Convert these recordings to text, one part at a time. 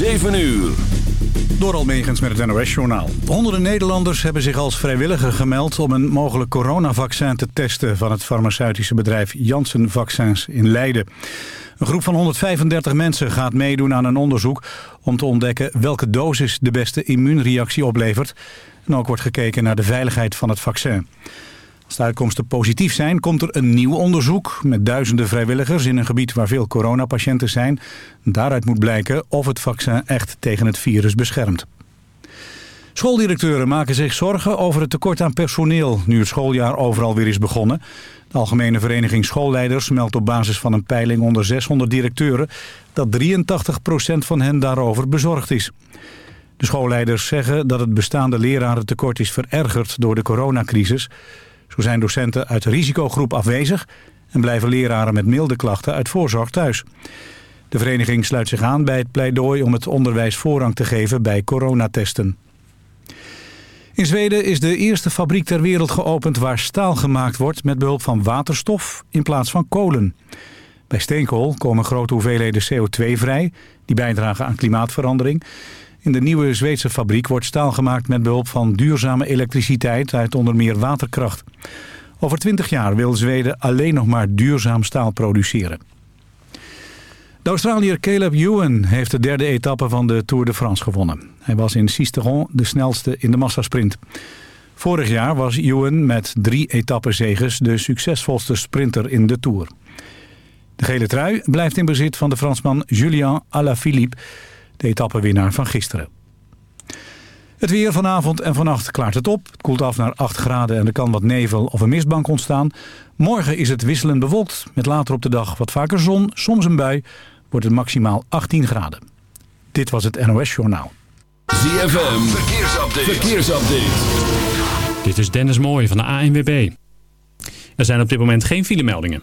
7 uur. Door Almegens met het NOS-journaal. Honderden Nederlanders hebben zich als vrijwilliger gemeld... om een mogelijk coronavaccin te testen... van het farmaceutische bedrijf Janssen Vaccins in Leiden. Een groep van 135 mensen gaat meedoen aan een onderzoek... om te ontdekken welke dosis de beste immuunreactie oplevert. En ook wordt gekeken naar de veiligheid van het vaccin. Als de uitkomsten positief zijn, komt er een nieuw onderzoek... met duizenden vrijwilligers in een gebied waar veel coronapatiënten zijn. Daaruit moet blijken of het vaccin echt tegen het virus beschermt. Schooldirecteuren maken zich zorgen over het tekort aan personeel... nu het schooljaar overal weer is begonnen. De Algemene Vereniging Schoolleiders meldt op basis van een peiling onder 600 directeuren... dat 83% van hen daarover bezorgd is. De schoolleiders zeggen dat het bestaande lerarentekort is verergerd door de coronacrisis... Zo zijn docenten uit de risicogroep afwezig en blijven leraren met milde klachten uit voorzorg thuis. De vereniging sluit zich aan bij het pleidooi om het onderwijs voorrang te geven bij coronatesten. In Zweden is de eerste fabriek ter wereld geopend waar staal gemaakt wordt met behulp van waterstof in plaats van kolen. Bij steenkool komen grote hoeveelheden CO2 vrij, die bijdragen aan klimaatverandering. In de nieuwe Zweedse fabriek wordt staal gemaakt met behulp van duurzame elektriciteit uit onder meer waterkracht. Over 20 jaar wil Zweden alleen nog maar duurzaam staal produceren. De Australiër Caleb Ewan heeft de derde etappe van de Tour de France gewonnen. Hij was in Sisteron de snelste in de massasprint. Vorig jaar was Ewan met drie etappezeges de succesvolste sprinter in de Tour. De gele trui blijft in bezit van de Fransman Julien Alaphilippe de etappenwinnaar van gisteren. Het weer vanavond en vannacht klaart het op. Het koelt af naar 8 graden en er kan wat nevel of een mistbank ontstaan. Morgen is het wisselend bewolkt, met later op de dag wat vaker zon, soms een bui. Wordt het maximaal 18 graden. Dit was het NOS Journaal. ZFM, verkeersupdate. verkeersupdate. Dit is Dennis Mooij van de ANWB. Er zijn op dit moment geen filemeldingen.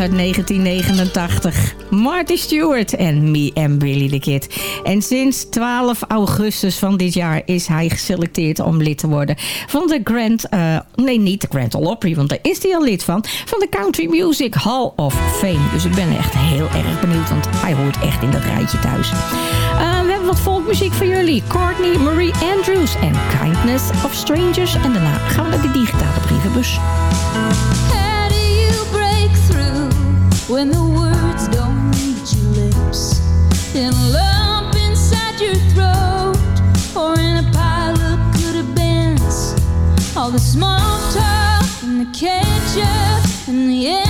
uit 1989. Marty Stewart en Me and Billy the Kid. En sinds 12 augustus van dit jaar is hij geselecteerd om lid te worden van de Grand... Eh, nee, niet de Grand Ole Opry, want daar is hij al lid van. Van de Country Music Hall of Fame. Dus ik ben echt heel erg benieuwd, want hij hoort echt in dat rijtje thuis. Eh, we hebben wat volkmuziek voor jullie. Courtney Marie Andrews en Kindness of Strangers. En daarna gaan we naar de digitale brievenbus. all the small talk in the kitchen in the end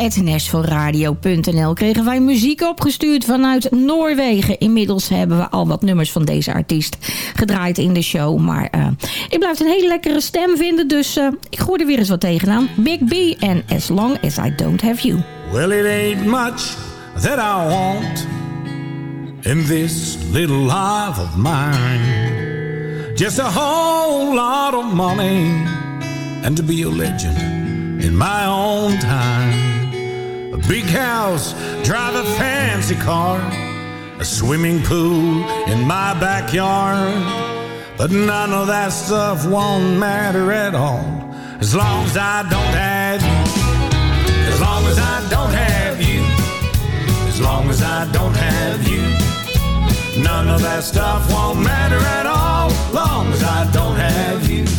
info.nashvilleradio.nl kregen wij muziek opgestuurd vanuit Noorwegen. Inmiddels hebben we al wat nummers van deze artiest gedraaid in de show. Maar eh, ik blijf een hele lekkere stem vinden, dus eh, ik gooi er weer eens wat tegenaan. Big B en As Long As I Don't Have You. Well, it ain't much that I want in this little life of mine. Just a whole lot of money and to be a legend in my own time. A big house, drive a fancy car, a swimming pool in my backyard. But none of that stuff won't matter at all as long as I don't have you. As long as I don't have you. As long as I don't have you. None of that stuff won't matter at all. Long as I don't have you.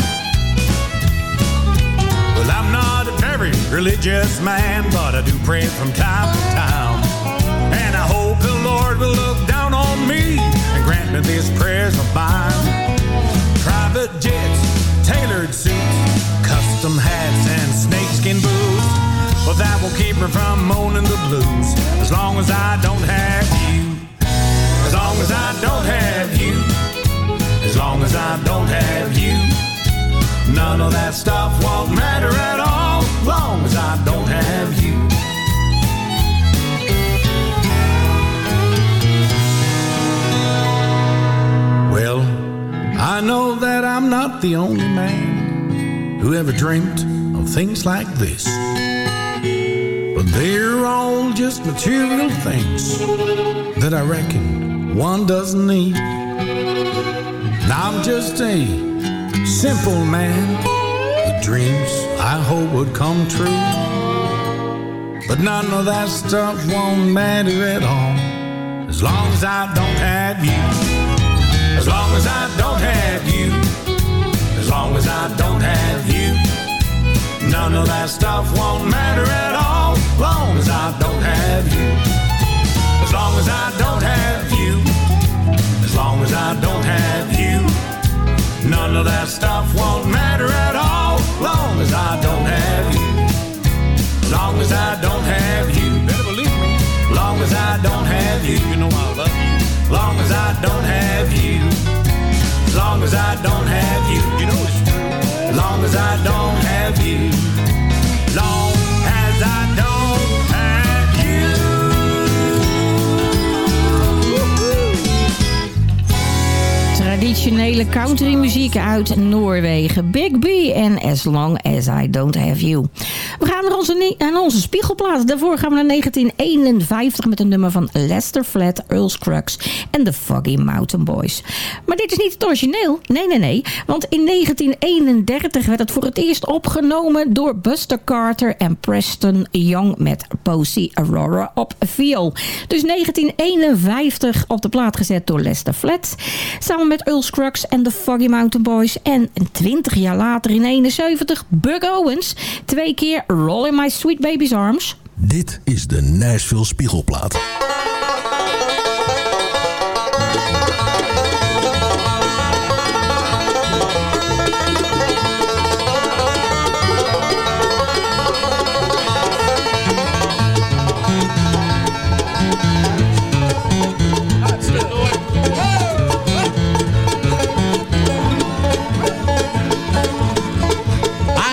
Religious man, but I do pray from time to time. And I hope the Lord will look down on me and grant me these prayers of mine. Private jets, tailored suits, custom hats, and snakeskin boots. Well, that will keep me from moaning the blues as long as I don't have you. As long as I don't have you. As long as I don't have you. None of that stuff won't matter at all. Long as I don't have you. Well, I know that I'm not the only man who ever dreamt of things like this. But they're all just material things that I reckon one doesn't need. And I'm just a simple man dreams I hope would come true. But none of that stuff won't matter at all as long as I don't have you. As long as I don't have you. As long as I don't have you. None of that stuff won't matter at all. Long as I don't have you. As long as I don't have you. As long as I don't have you. None of that stuff won't matter at all. Long as I don't have you. Long as I don't have you. Better believe me. Long as I don't have you. You know I love you. Long as I don't have you. Long as I don't have you. You know it's true. Long as I don't have you. Long Traditionele countrymuziek uit Noorwegen. Big B en As Long As I Don't Have You. We gaan naar onze, naar onze spiegelplaat. Daarvoor gaan we naar 1951 met een nummer van Lester Flat, Earl Scruggs en de Foggy Mountain Boys. Maar dit is niet het origineel. Nee, nee, nee. Want in 1931 werd het voor het eerst opgenomen door Buster Carter en Preston Young met Posey Aurora op viool. Dus 1951 op de plaat gezet door Lester Flat. Samen met Earl Scruggs en de Foggy Mountain Boys. En 20 jaar later in 71 Bug Owens. Twee keer Roll in My Sweet Baby's Arms. Dit is de Nashville Spiegelplaat.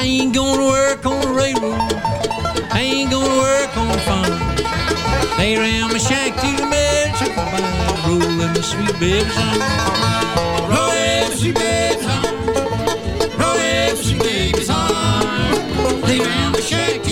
I ain't gonna I ain't gonna work on the farm. Lay around my shack till the bed, check my body, roll in my sweet baby's arms. Roll in my sweet baby's arms. Roll in my sweet baby's arms. Lay around my shack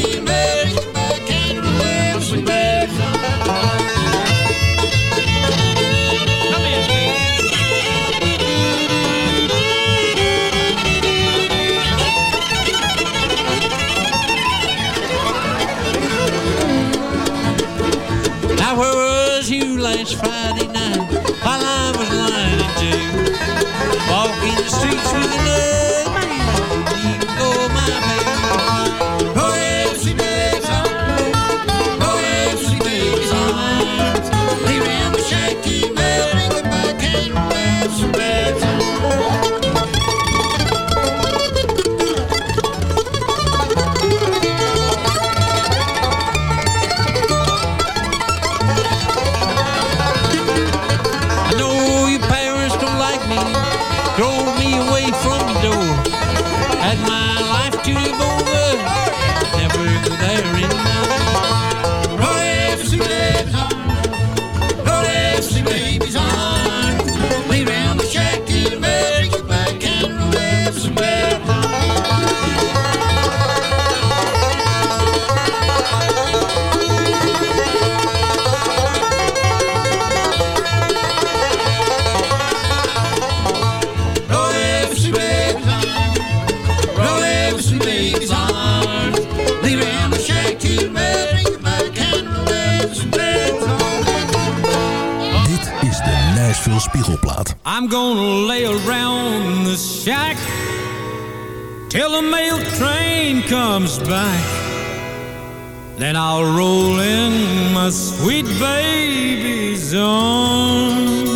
plaat. I'm gonna lay around the shack Till the mail train comes back Then I'll roll in my sweet baby's arms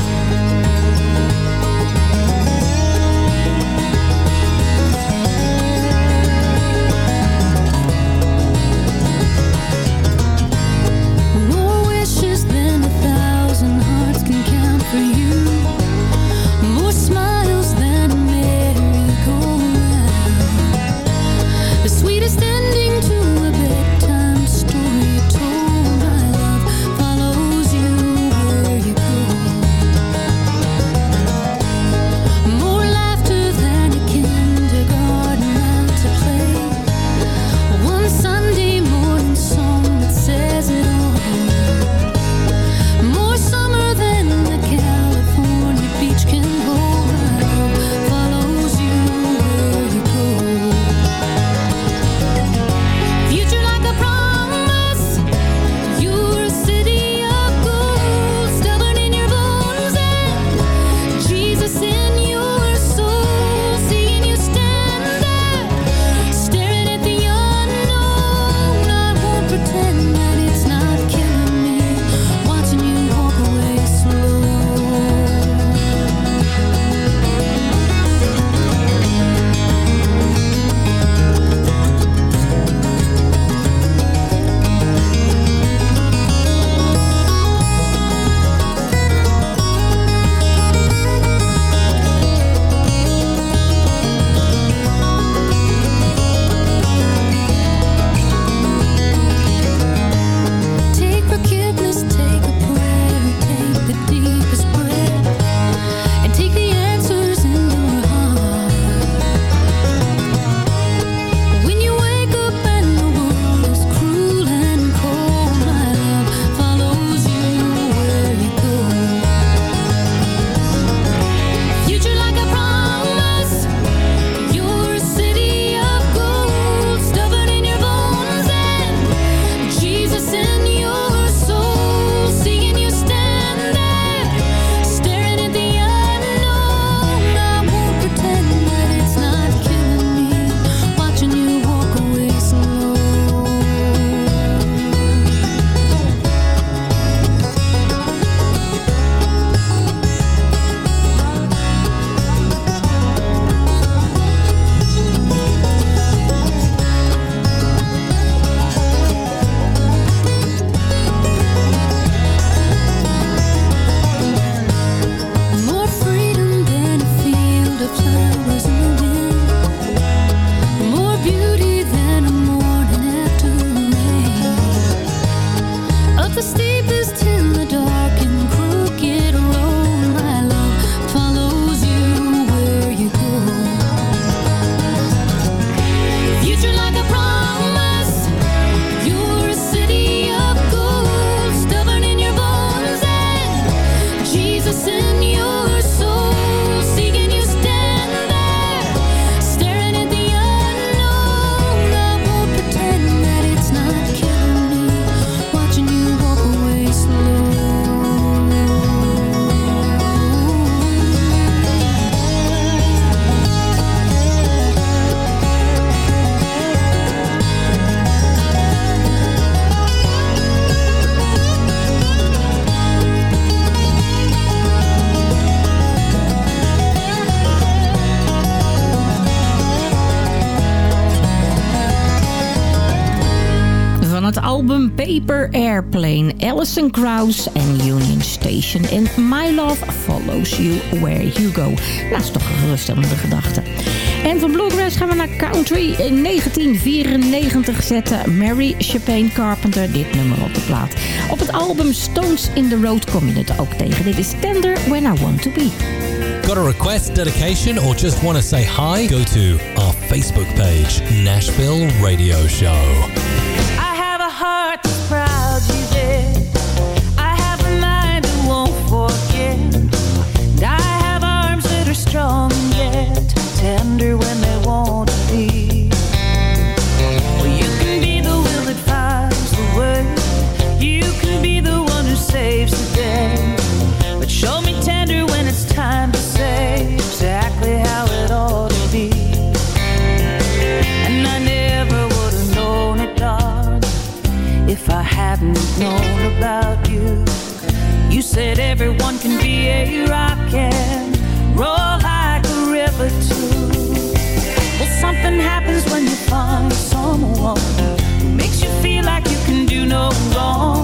Airplane, Alison Krauss en Union Station. En My Love Follows You Where You Go. Dat is toch een geruststellende gedachte. En van Bluegrass gaan we naar Country. In 1994 zetten Mary Chapin Carpenter dit nummer op de plaat. Op het album Stones in the Road kom je het ook tegen. Dit is Tender When I Want To Be. Got a request, dedication, or just want to say hi? Go to our Facebook page, Nashville Radio Show. Everyone can be a rock and roll like a river too. Well, something happens when you find someone who makes you feel like you can do no wrong.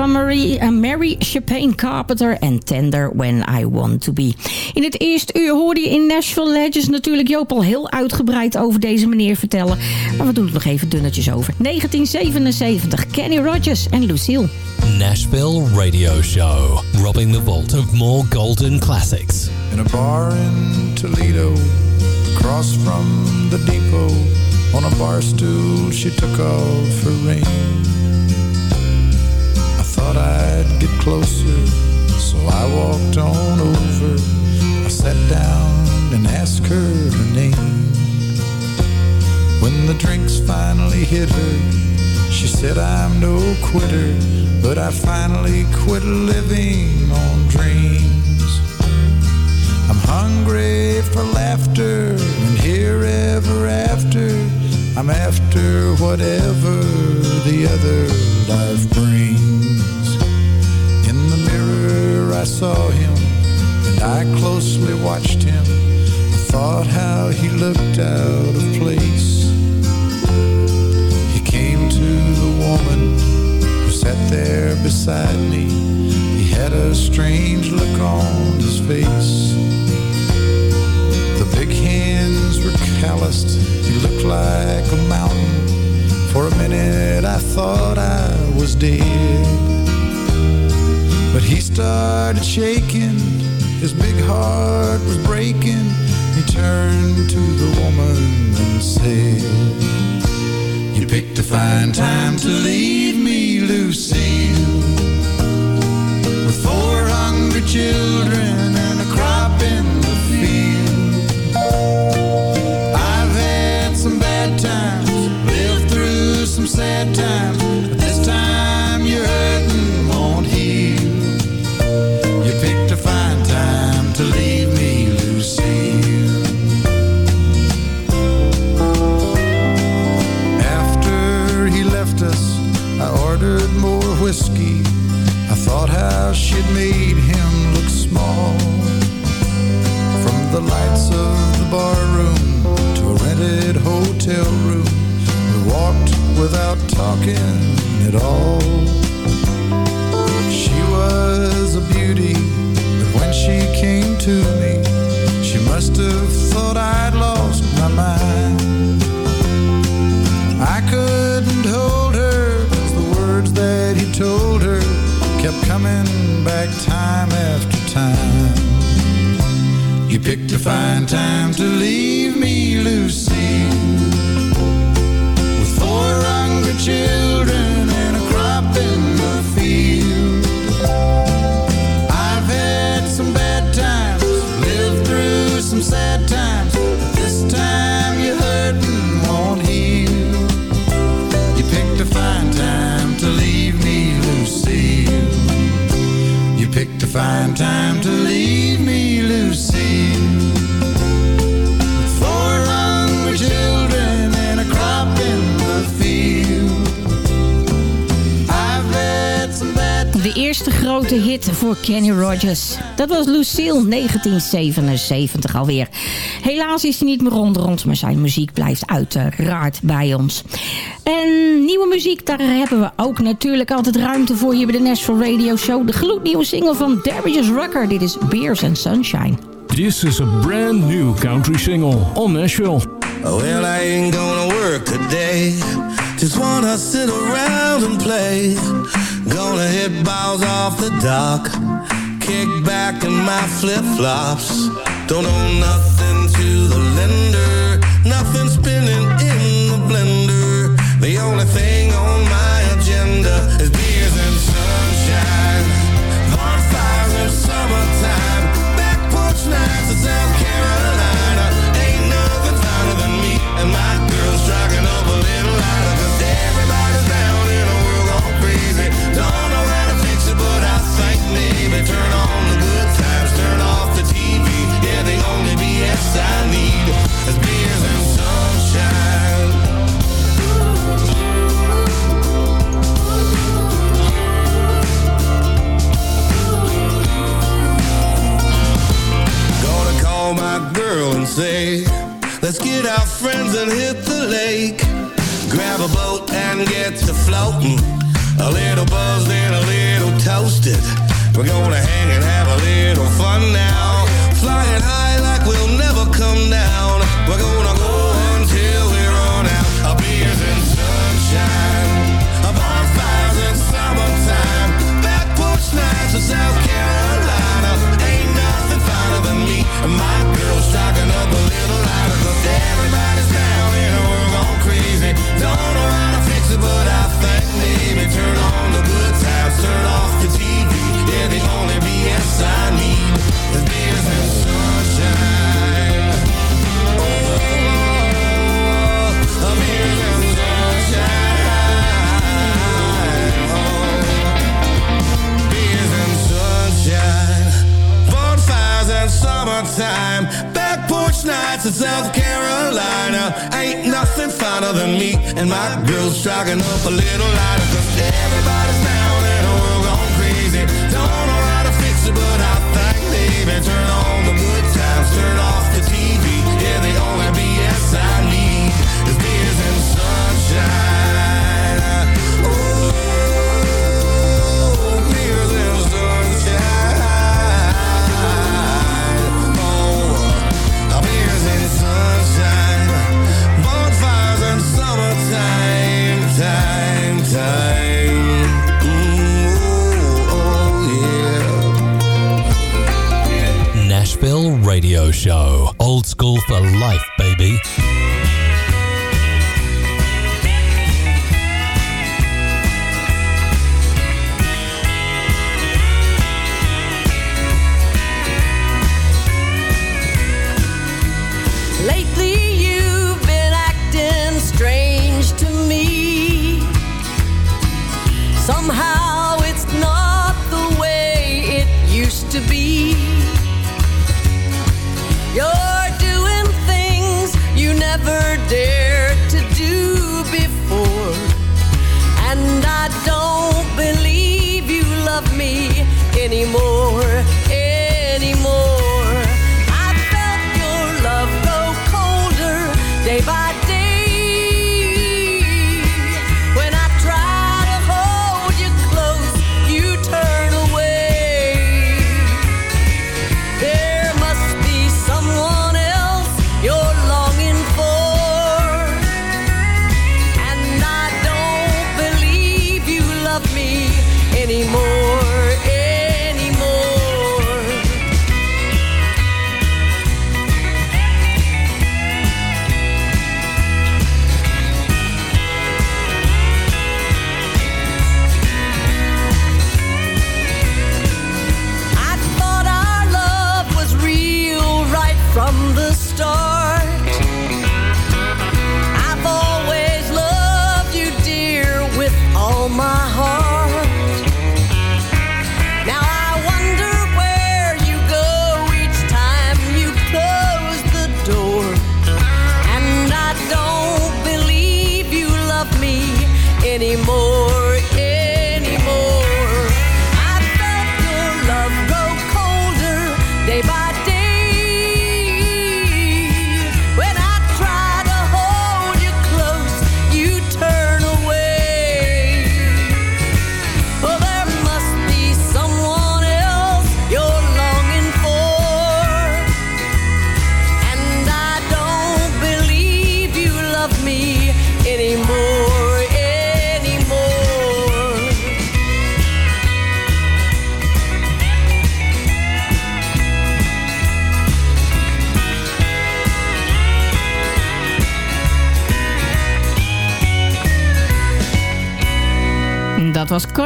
Van Marie, eh, Mary Chapin Carpenter en Tender When I Want To Be. In het eerste uur hoorde je in Nashville Legends natuurlijk Joop al heel uitgebreid over deze meneer vertellen. Maar we doen het nog even dunnetjes over. 1977, Kenny Rogers en Lucille. Nashville Radio Show, robbing the vault of more golden classics. In a bar in Toledo, across from the depot, on a bar stool she took off her ring. I'd get closer, so I walked on over. I sat down and asked her her name. When the drinks finally hit her, she said I'm no quitter, but I finally quit living on dreams. I'm hungry for laughter and here ever after. I'm after whatever the other life brings. I saw him and I closely watched him. I thought how he looked out of place. He came to the woman who sat there beside me. He had a strange look on his face. The big hands were calloused. He looked like a mountain. For a minute I thought I was dead. He started shaking. His big heart was breaking. He turned to the woman and said, You picked a fine time to leave me, Lucille. With four hungry children and a crop in the field. I've had some bad times, lived through some sad times, whiskey. I thought how she'd made him look small. From the lights of the barroom To a rented hotel room We walked without talking at all. She was a beauty But when she came to me She must have thought I'd lost my mind. back time after time. You picked a fine time to leave me, Lucy With four hungry children find time to leave me, De eerste grote hit voor Kenny Rogers. Dat was Lucille, 1977 alweer. Helaas is hij niet meer onder ons, maar zijn muziek blijft uiteraard bij ons. En nieuwe muziek, daar hebben we ook natuurlijk altijd ruimte voor hier bij de Nashville Radio Show. De gloednieuwe single van Darius Rucker. Dit is Beers and Sunshine. This is a brand new country single on Nashville. Well, I ain't gonna work today. Just wanna sit around and play. Gonna hit balls off the dock. Kick back in my flip-flops. Don't own nothing to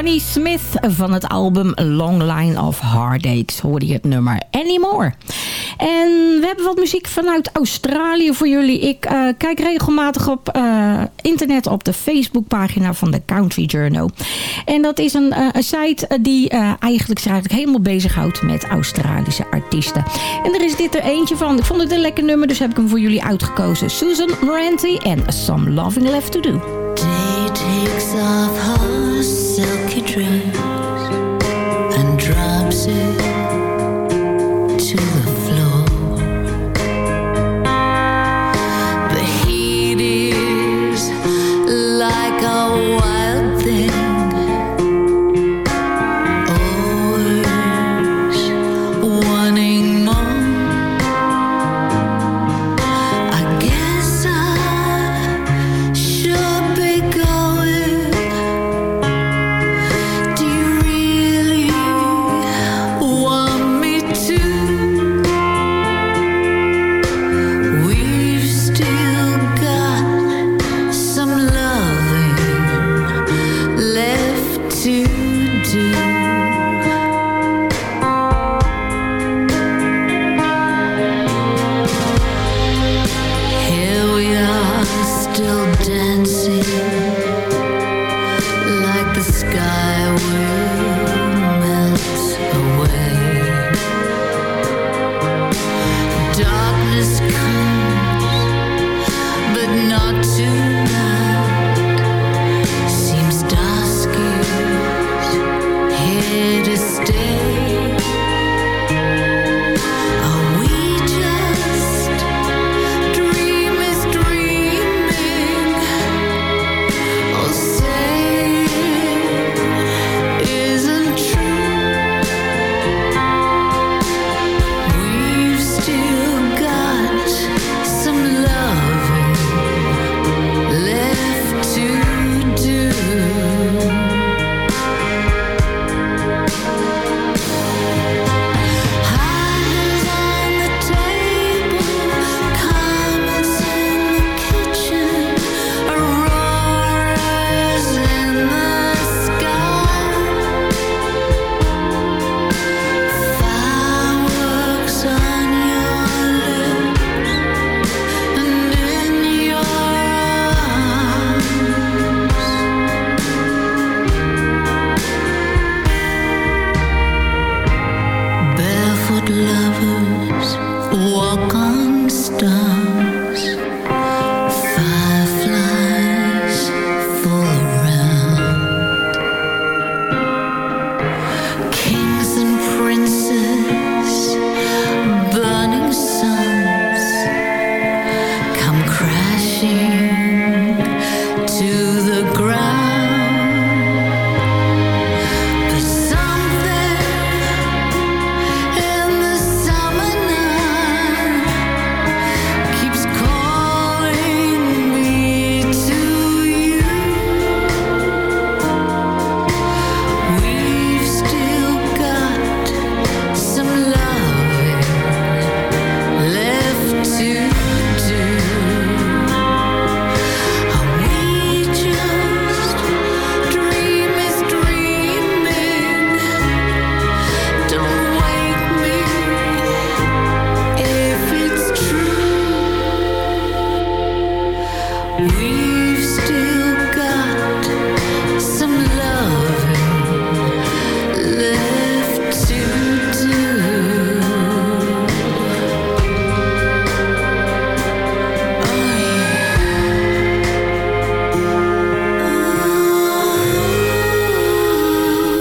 Smith van het album Long Line of Heartaches. Hoorde je het nummer Anymore. En we hebben wat muziek vanuit Australië voor jullie. Ik eh, kijk regelmatig op eh, internet op de Facebookpagina van de Country Journal. En dat is een, eh, site die eigenlijk zich eigenlijk helemaal bezighoudt met Australische artiesten. En er is dit er eentje van. Ik vond het een lekker nummer, dus heb ik hem voor jullie uitgekozen. Susan Moranti en Some Loving Left to Do. Day takes off her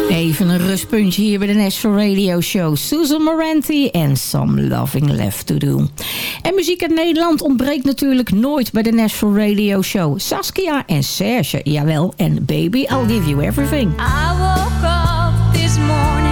Even een rustpuntje hier bij de National Radio Show. Susan Moranti en Some Loving Left to Do. En muziek uit Nederland ontbreekt natuurlijk nooit bij de National Radio Show. Saskia en Serge, jawel. En Baby, I'll Give You Everything. I woke up this morning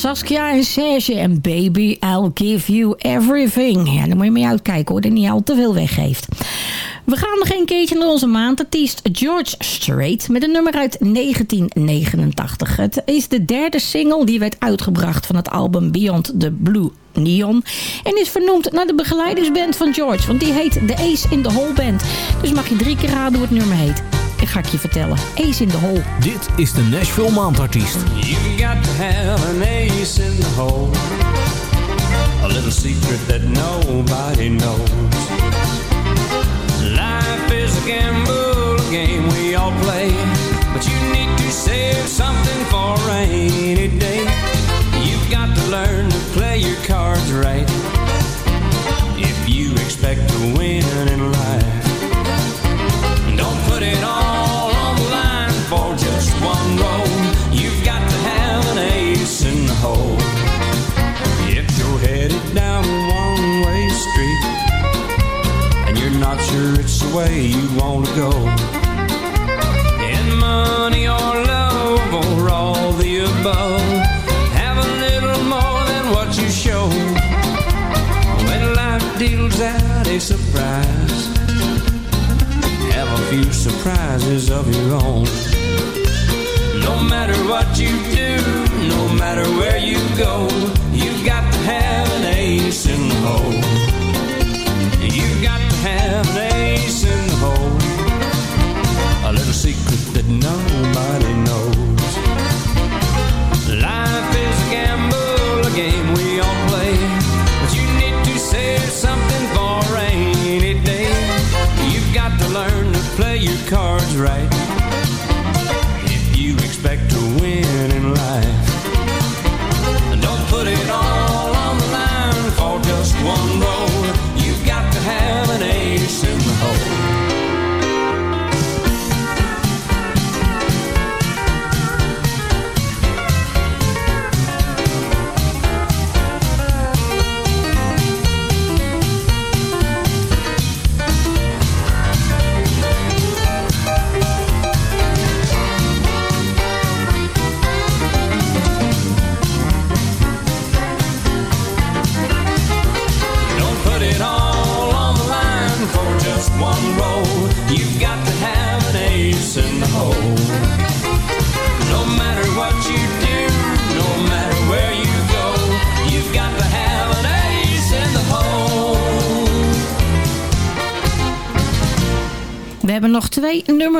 Saskia en Serge en Baby, I'll give you everything. Ja, daar moet je mee uitkijken hoor, dat niet al te veel weggeeft. We gaan nog een keertje naar onze maandartiest George Strait met een nummer uit 1989. Het is de derde single die werd uitgebracht van het album Beyond the Blue Neon. En is vernoemd naar de begeleidingsband van George, want die heet The Ace in the Hole Band. Dus mag je drie keer raden hoe het nummer heet. Ik ga ik je vertellen. Ace in the Hole. Dit is de Nashville Maandartiest. You've got to have an ace in the hole. A little secret that nobody knows. Life is a gamble, a game we all play. But you need to save something for a rainy day. You've got to learn to play your cards right. If you expect to win in life. The way you want to go, in money or love or all the above, have a little more than what you show. When life deals out a surprise have a few surprises of your own. No matter what you do, no matter where you go, that nobody knows. Life is a gamble, a game we all play. But you need to save something for rainy day. You've got to learn to play your cards right.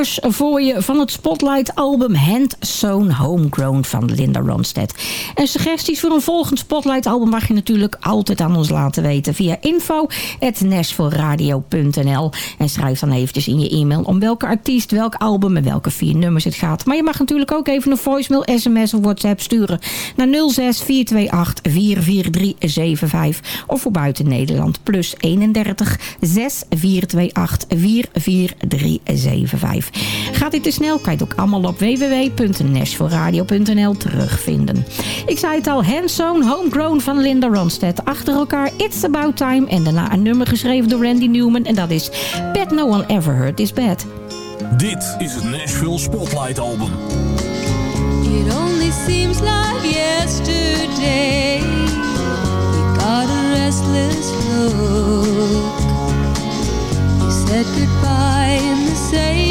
Voor je van het Spotlight-album Hand Sewn Homegrown van Linda Ronstadt. En suggesties voor een volgend Spotlight-album mag je natuurlijk altijd aan ons laten weten via info.nashvilleradio.nl en schrijf dan eventjes in je e-mail om welke artiest, welk album en welke vier nummers het gaat. Maar je mag natuurlijk ook even een voicemail, sms of whatsapp sturen naar 06 428 44375 of voor buiten Nederland plus 31 6 428 44375. Gaat dit te snel, kan je het ook allemaal op www.nashvilleradio.nl terugvinden. Ik zei het al, Handsome Homegrown van Linda Ronstadt. Achter elkaar It's About Time en daarna een nummer geschreven door Randy Newman. En dat is Bad No One Ever Heard This Bad. Dit is het Nashville Spotlight Album. It only seems like yesterday You got a restless look You said goodbye in the same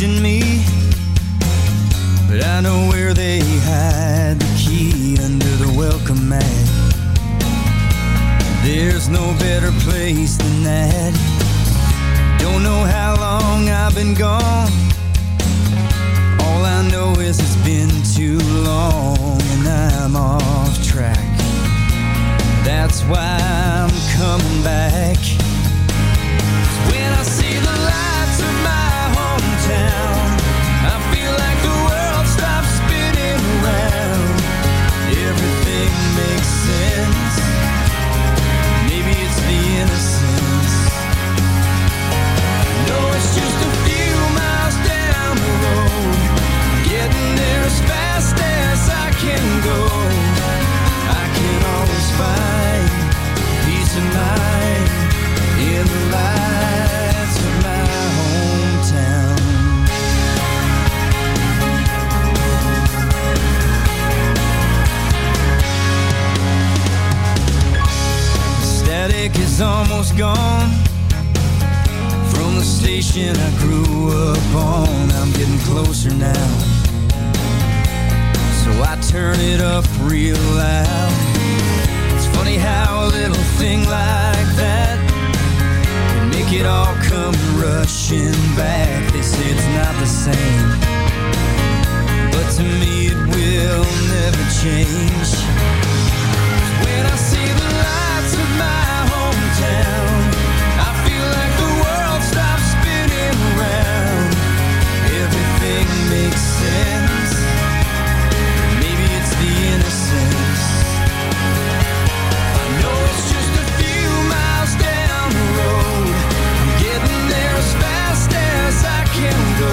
question me, but I know where they hide the key under the welcome mat. There's no better place than that. Don't know how long I've been gone. All I know is it's been too long and I'm off track. That's why I'm coming back. When I see almost gone From the station I grew up on. I'm getting closer now. So I turn it up real loud. It's funny how a little thing like that it all come rushing back. They say it's not the same. But to me it will never change. When I see the lights of my hometown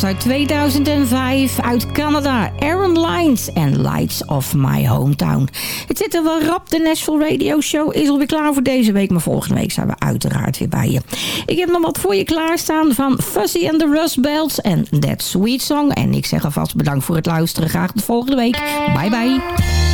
was uit 2005 uit Canada. Aaron Lines en Lights of My Hometown. Het zit er wel rap. De Nashville Radio Show is alweer klaar voor deze week. Maar volgende week zijn we uiteraard weer bij je. Ik heb nog wat voor je klaarstaan van Fuzzy and the Rust Bells en That Sweet Song. En ik zeg alvast bedankt voor het luisteren. Graag de volgende week. Bye bye.